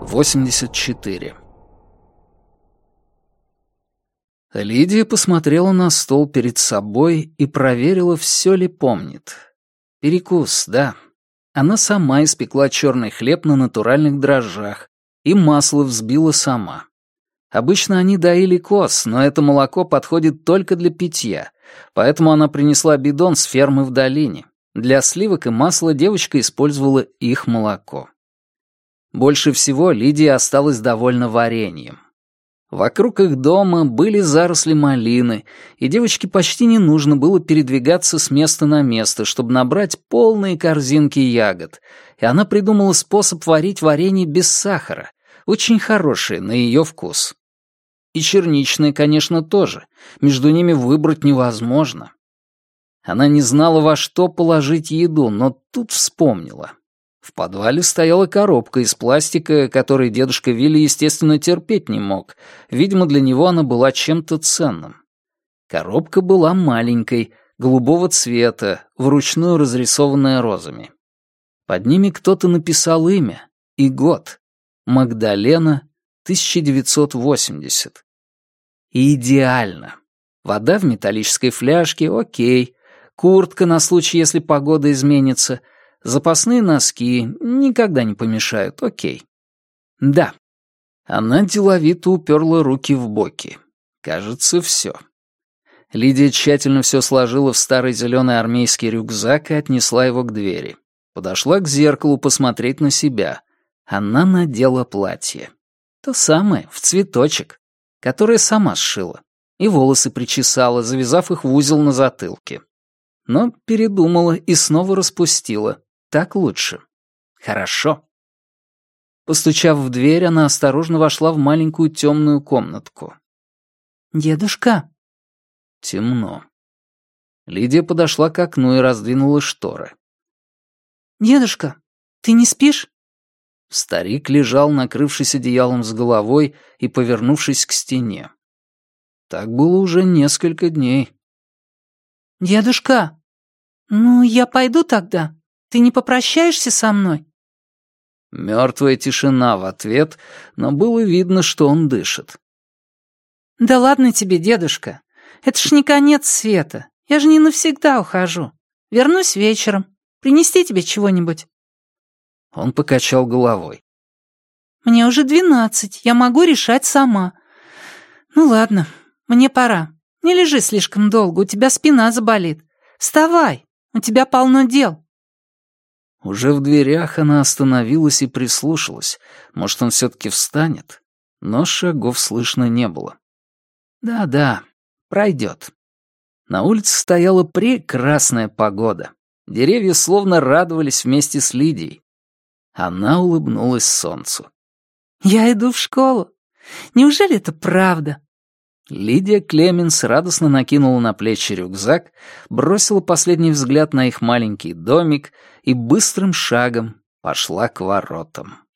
84. Лидия посмотрела на стол перед собой и проверила, все ли помнит. Перекус, да. Она сама испекла черный хлеб на натуральных дрожжах и масло взбила сама. Обычно они доили коз, но это молоко подходит только для питья, поэтому она принесла бидон с фермы в долине. Для сливок и масла девочка использовала их молоко. Больше всего Лидия осталась довольна вареньем. Вокруг их дома были заросли малины, и девочке почти не нужно было передвигаться с места на место, чтобы набрать полные корзинки ягод, и она придумала способ варить варенье без сахара, очень хороший на ее вкус. И черничные, конечно, тоже, между ними выбрать невозможно. Она не знала, во что положить еду, но тут вспомнила. В подвале стояла коробка из пластика, которой дедушка Вилли, естественно, терпеть не мог. Видимо, для него она была чем-то ценным. Коробка была маленькой, голубого цвета, вручную разрисованная розами. Под ними кто-то написал имя и год. Магдалена, 1980. идеально. Вода в металлической фляжке, окей. Куртка на случай, если погода изменится — Запасные носки никогда не помешают, окей. Да. Она деловито уперла руки в боки. Кажется, все. Лидия тщательно все сложила в старый зеленый армейский рюкзак и отнесла его к двери. Подошла к зеркалу посмотреть на себя. Она надела платье. То самое, в цветочек, которое сама сшила. И волосы причесала, завязав их в узел на затылке. Но передумала и снова распустила. Так лучше. Хорошо. Постучав в дверь, она осторожно вошла в маленькую темную комнатку. «Дедушка?» Темно. Лидия подошла к окну и раздвинула шторы. «Дедушка, ты не спишь?» Старик лежал, накрывшись одеялом с головой и повернувшись к стене. Так было уже несколько дней. «Дедушка, ну, я пойду тогда?» Ты не попрощаешься со мной?» Мертвая тишина в ответ, но было видно, что он дышит. «Да ладно тебе, дедушка. Это ж не конец света. Я же не навсегда ухожу. Вернусь вечером. Принести тебе чего-нибудь?» Он покачал головой. «Мне уже двенадцать. Я могу решать сама. Ну ладно, мне пора. Не лежи слишком долго, у тебя спина заболит. Вставай, у тебя полно дел». Уже в дверях она остановилась и прислушалась. Может, он все-таки встанет? Но шагов слышно не было. Да-да, пройдет. На улице стояла прекрасная погода. Деревья словно радовались вместе с Лидией. Она улыбнулась солнцу. «Я иду в школу. Неужели это правда?» Лидия Клеменс радостно накинула на плечи рюкзак, бросила последний взгляд на их маленький домик и быстрым шагом пошла к воротам.